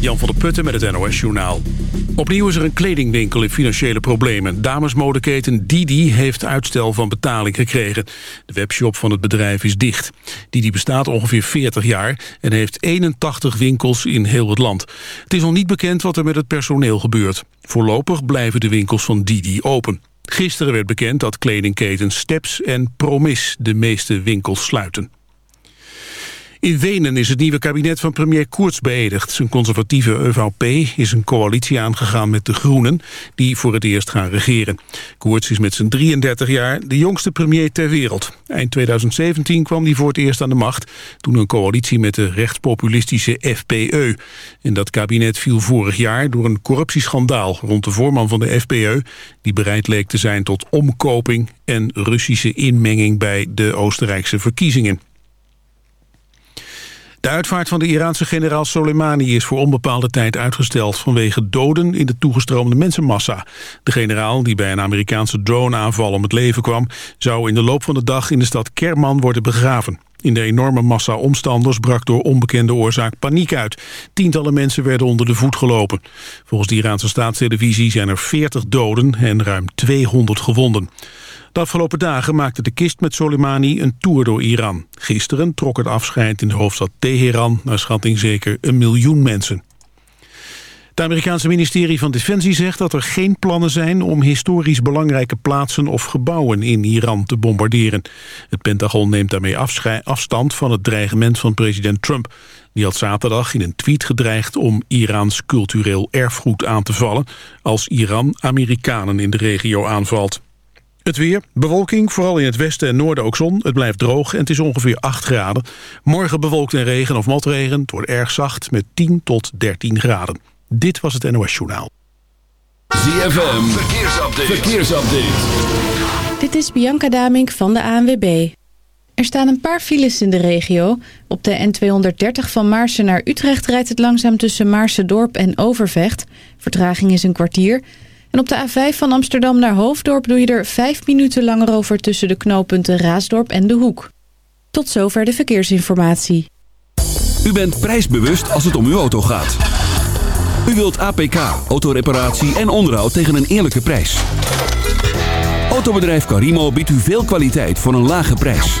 Jan van der Putten met het NOS-journaal. Opnieuw is er een kledingwinkel in financiële problemen. Damesmodeketen Didi heeft uitstel van betaling gekregen. De webshop van het bedrijf is dicht. Didi bestaat ongeveer 40 jaar en heeft 81 winkels in heel het land. Het is nog niet bekend wat er met het personeel gebeurt. Voorlopig blijven de winkels van Didi open. Gisteren werd bekend dat kledingketen Steps en Promis de meeste winkels sluiten. In Wenen is het nieuwe kabinet van premier Koerts beëdigd. Zijn conservatieve ÖVP is een coalitie aangegaan met de Groenen... die voor het eerst gaan regeren. Koerts is met zijn 33 jaar de jongste premier ter wereld. Eind 2017 kwam hij voor het eerst aan de macht... toen een coalitie met de rechtspopulistische FPE. En dat kabinet viel vorig jaar door een corruptieschandaal... rond de voorman van de FPE... die bereid leek te zijn tot omkoping en Russische inmenging... bij de Oostenrijkse verkiezingen. De uitvaart van de Iraanse generaal Soleimani is voor onbepaalde tijd uitgesteld vanwege doden in de toegestroomde mensenmassa. De generaal, die bij een Amerikaanse droneaanval om het leven kwam, zou in de loop van de dag in de stad Kerman worden begraven. In de enorme massa omstanders brak door onbekende oorzaak paniek uit. Tientallen mensen werden onder de voet gelopen. Volgens de Iraanse staatstelevisie zijn er 40 doden en ruim 200 gewonden. De afgelopen dagen maakte de kist met Soleimani een tour door Iran. Gisteren trok het afscheid in de hoofdstad Teheran... naar schatting zeker een miljoen mensen. Het Amerikaanse ministerie van Defensie zegt dat er geen plannen zijn... om historisch belangrijke plaatsen of gebouwen in Iran te bombarderen. Het Pentagon neemt daarmee afstand van het dreigement van president Trump. Die had zaterdag in een tweet gedreigd om Iraans cultureel erfgoed aan te vallen... als Iran Amerikanen in de regio aanvalt. Het weer, bewolking, vooral in het westen en noorden ook zon. Het blijft droog en het is ongeveer 8 graden. Morgen bewolkt en regen of motregen. Het wordt erg zacht met 10 tot 13 graden. Dit was het NOS Journaal. ZFM, verkeersupdate. verkeersupdate. Dit is Bianca Damink van de ANWB. Er staan een paar files in de regio. Op de N230 van Maarsen naar Utrecht rijdt het langzaam tussen Maarsen-dorp en Overvecht. Vertraging is een kwartier... En op de A5 van Amsterdam naar Hoofddorp doe je er vijf minuten langer over tussen de knooppunten Raasdorp en De Hoek. Tot zover de verkeersinformatie. U bent prijsbewust als het om uw auto gaat. U wilt APK, autoreparatie en onderhoud tegen een eerlijke prijs. Autobedrijf Carimo biedt u veel kwaliteit voor een lage prijs.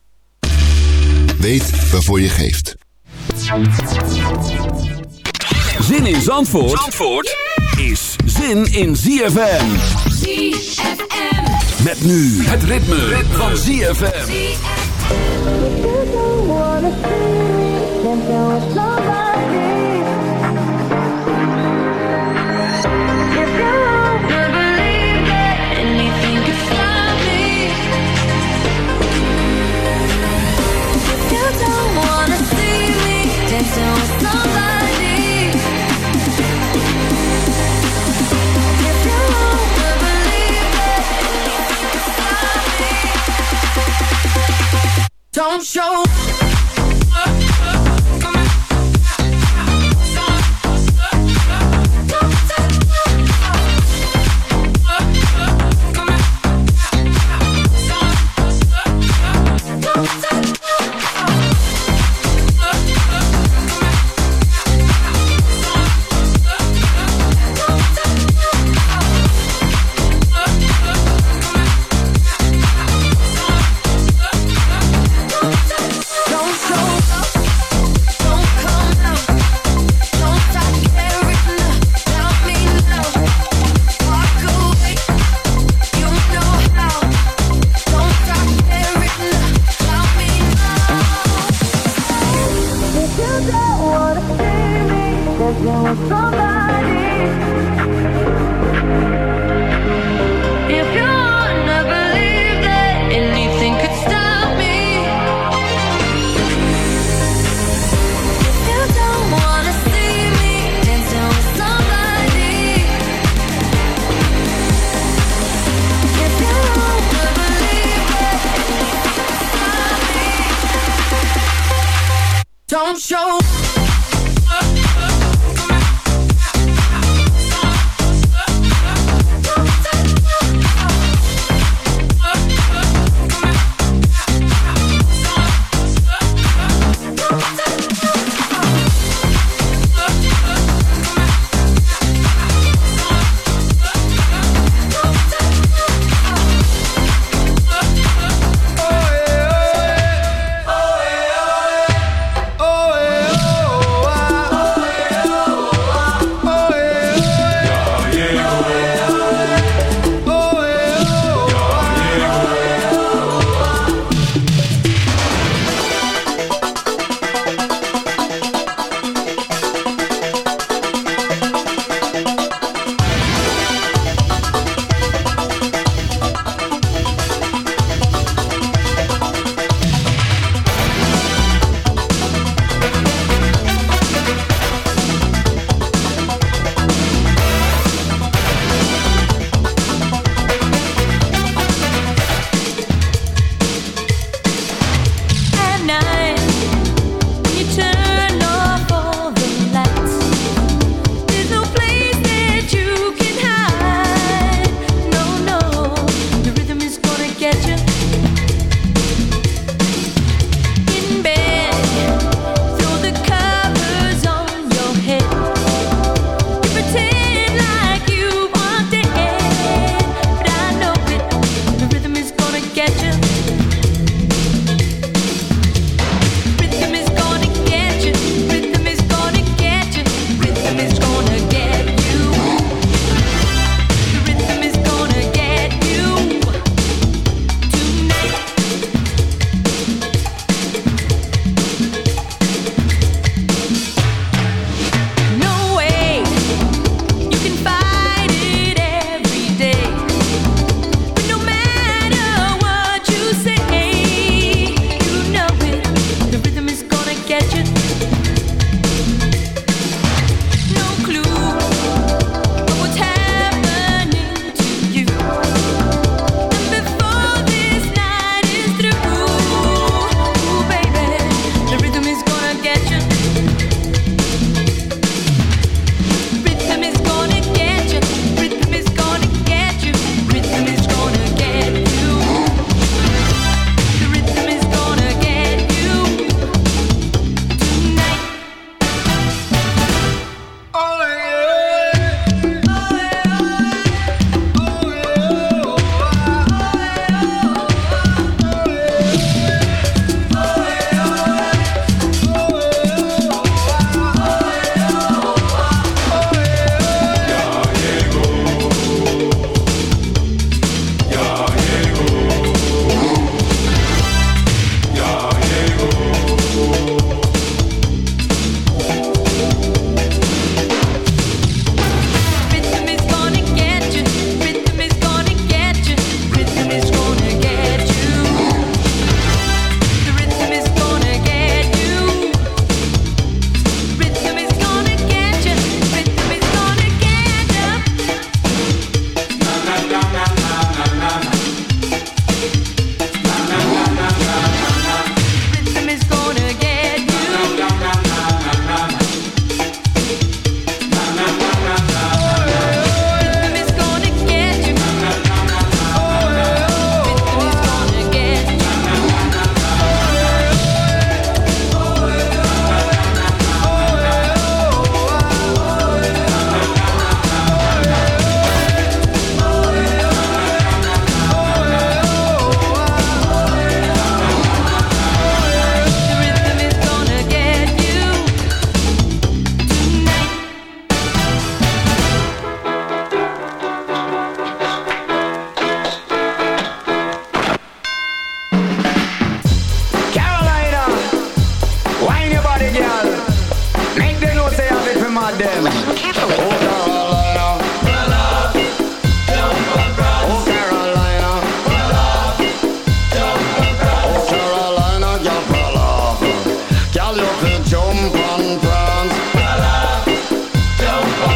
Weet waarvoor je geeft. Zin in Zandvoort, Zandvoort is zin in ZFM. ZFM. Met nu het ritme, van ZFM. Don't show.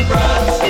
right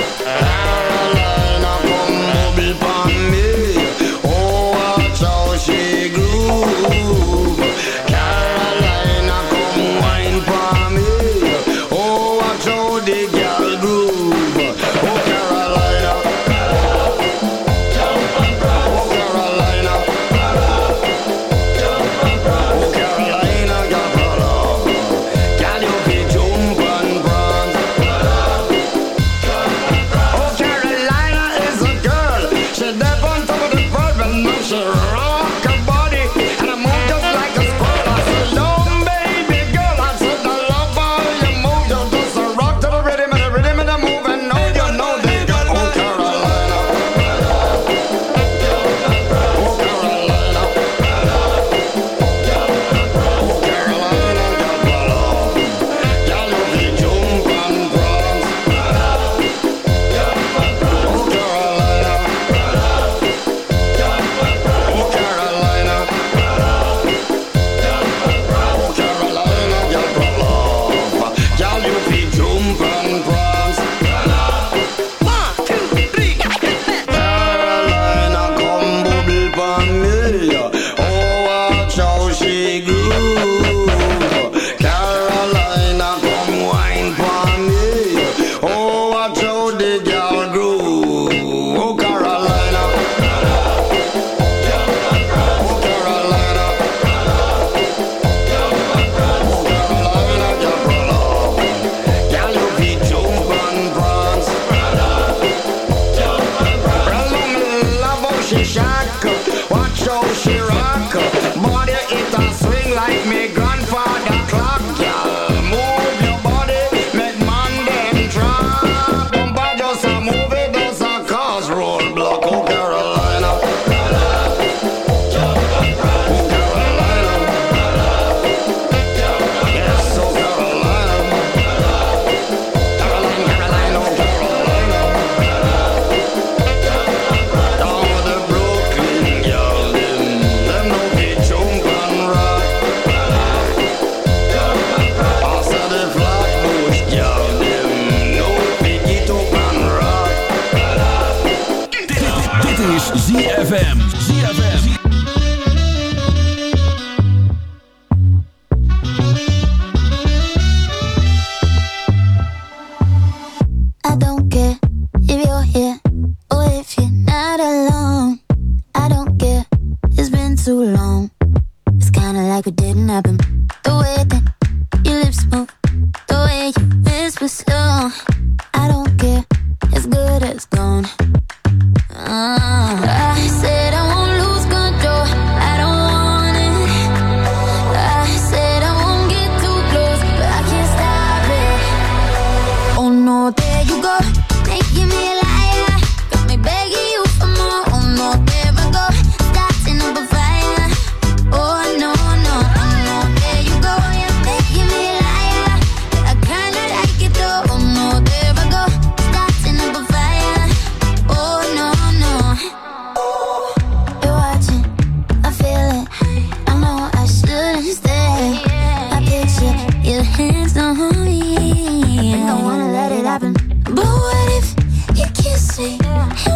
Yeah.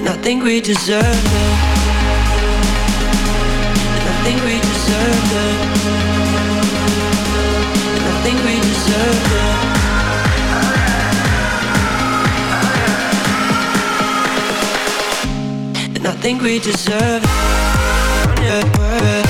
And I think we deserve it. And I think we deserve it. And I think we deserve it. And I think we deserve it.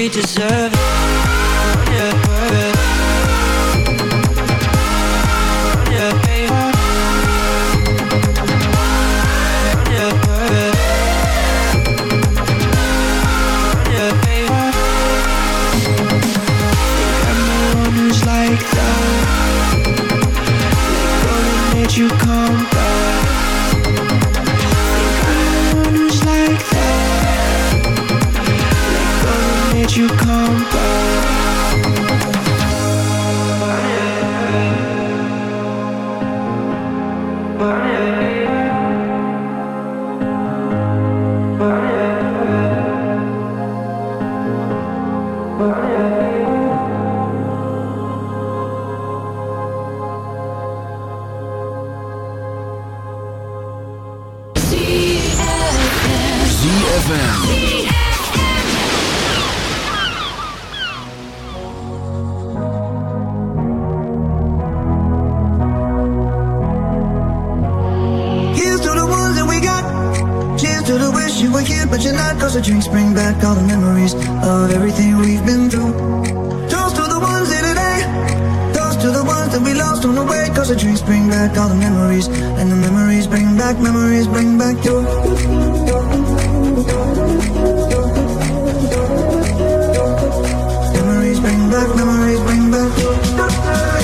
we deserve it. wish you were here, but you're not Cause the drinks bring back all the memories Of everything we've been through. Toast to the ones here today Toast to the ones that we lost on the way Cause the drinks bring back all the memories And the memories bring back, memories bring back you Memories bring back, memories bring back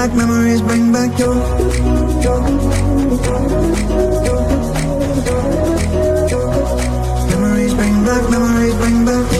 back memories, bring back your. you, you, you memories, bring back memories, bring back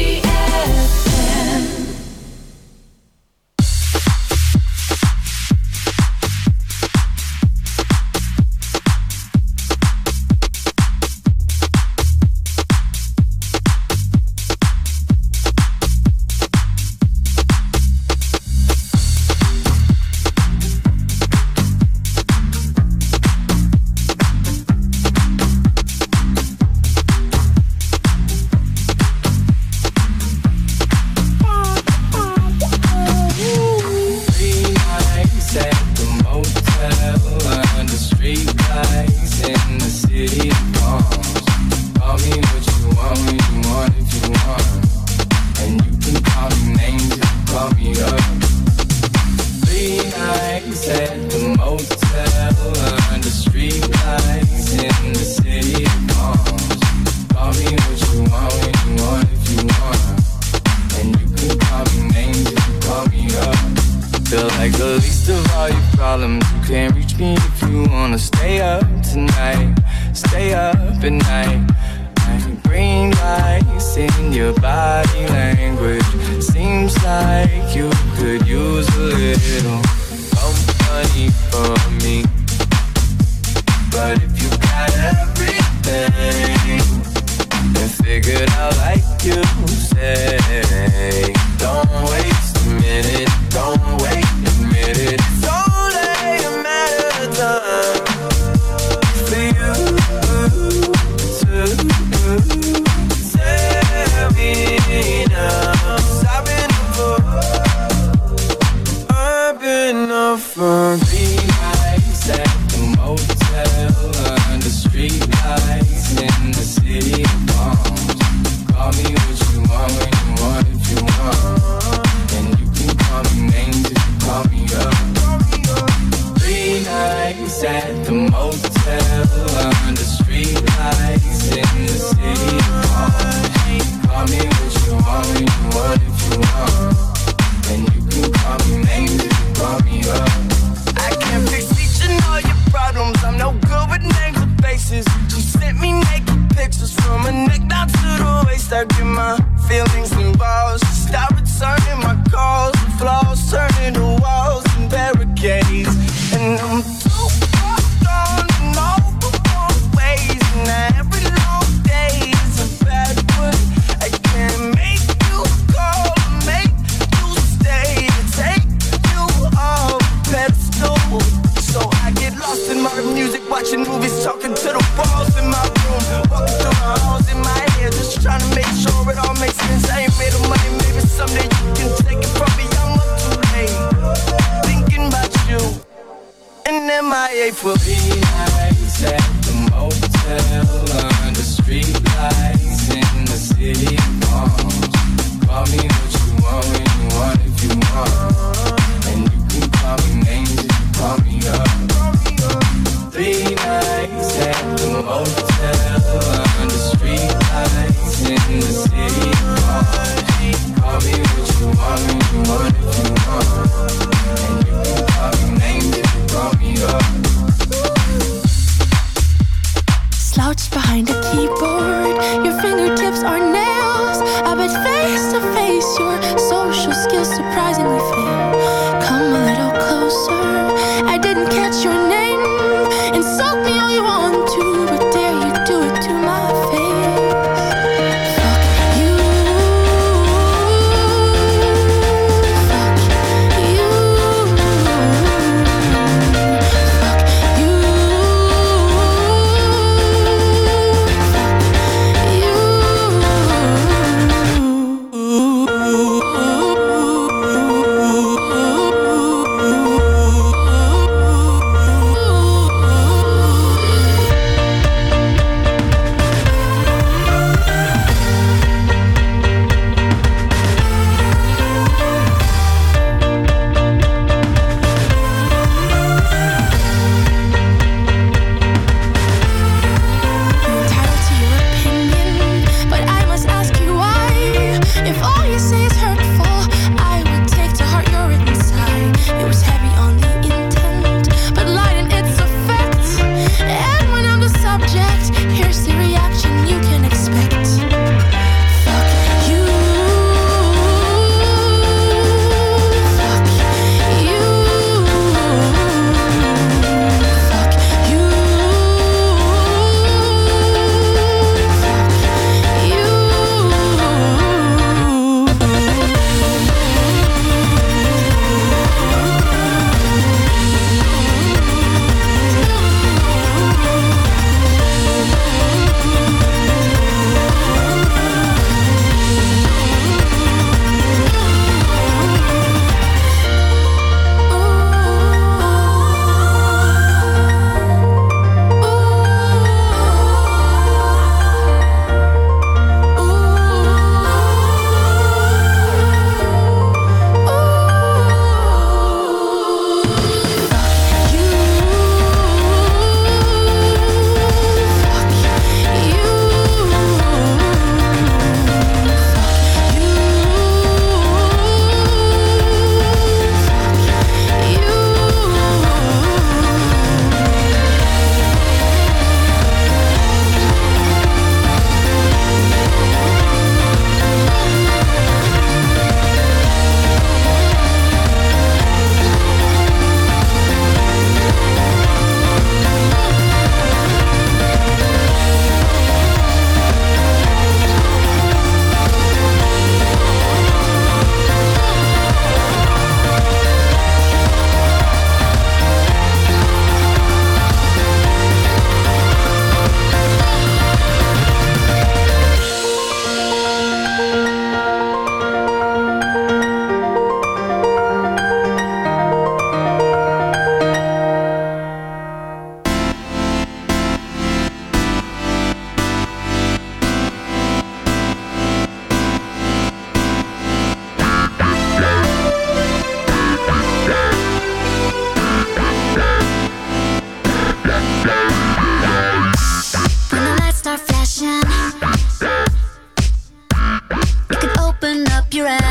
Around.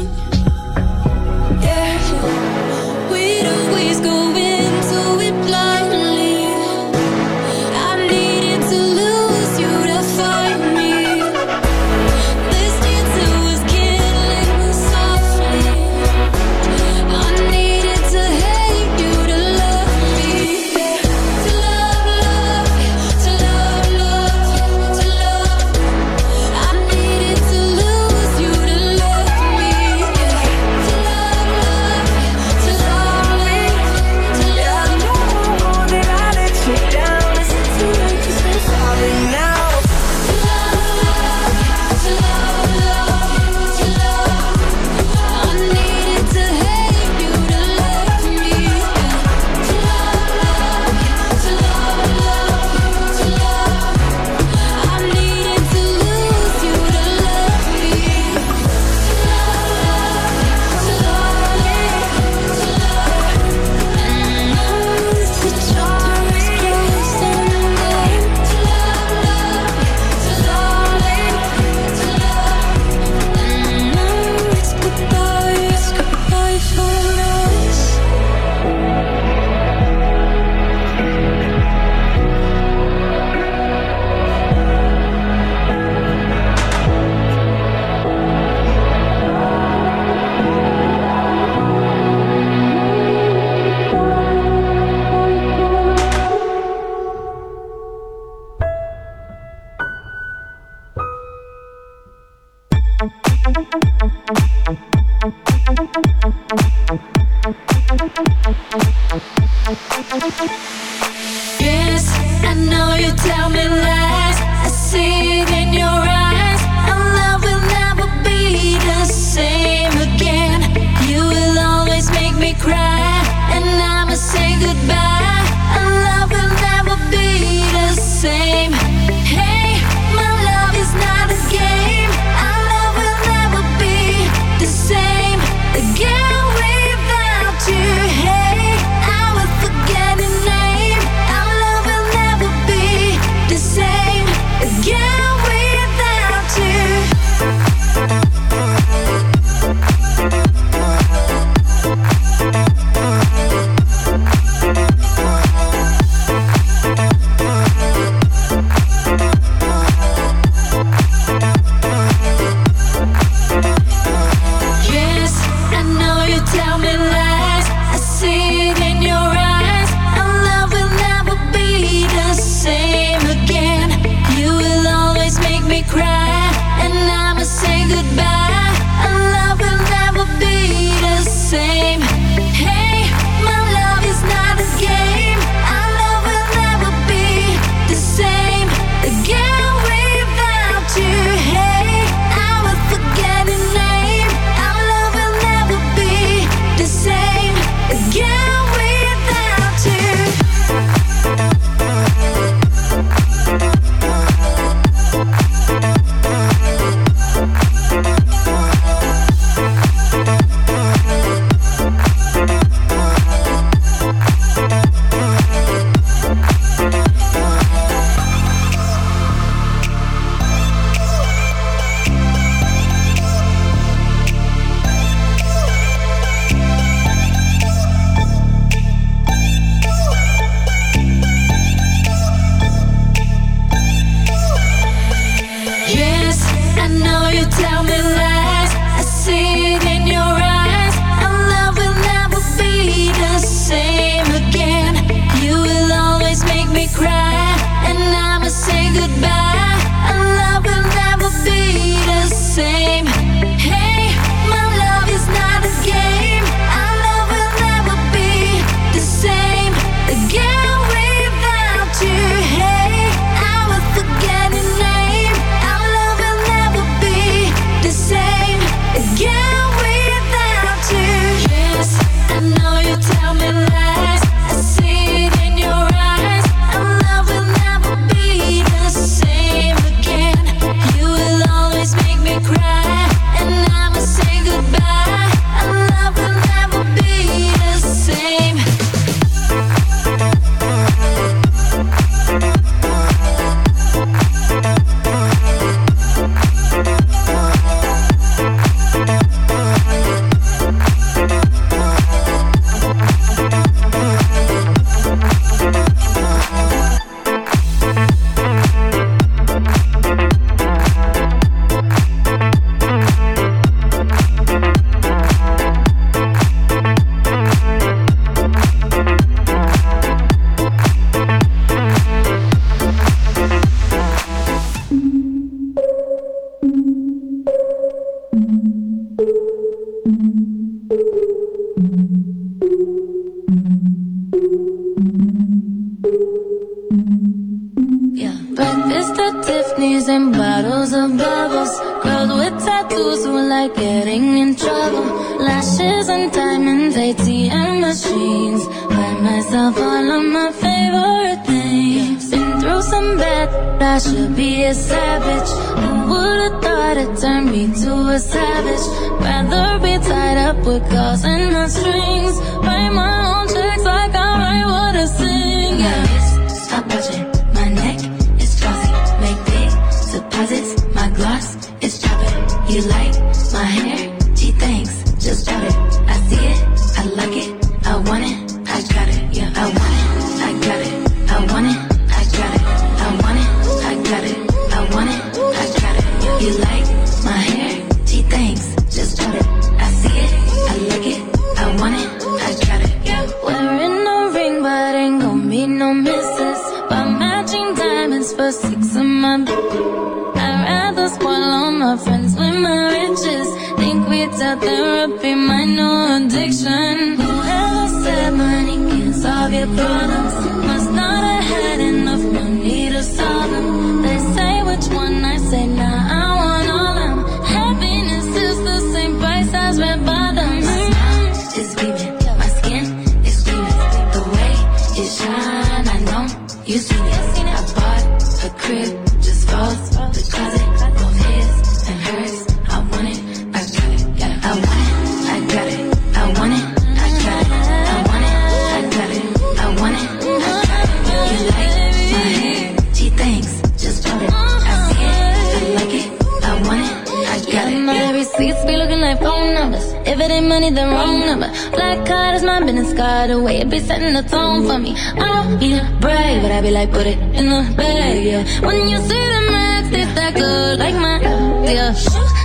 like put it in the bag, yeah. When you see the max, it's that good, like mine, yeah.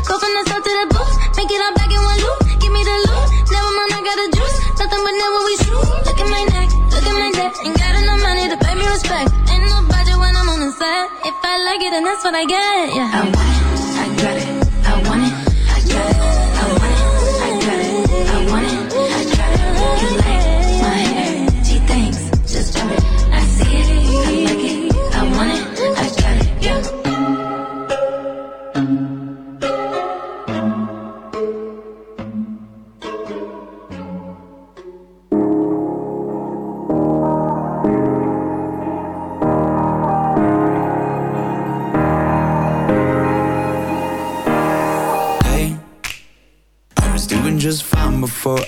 Go from the south to the booth, make it all back in one loop. Give me the loot, never mind, I got a juice. Nothing but never we shoot. Look at my neck, look at my neck. Ain't got enough money to pay me respect. Ain't no budget when I'm on the set. If I like it, then that's what I get, yeah.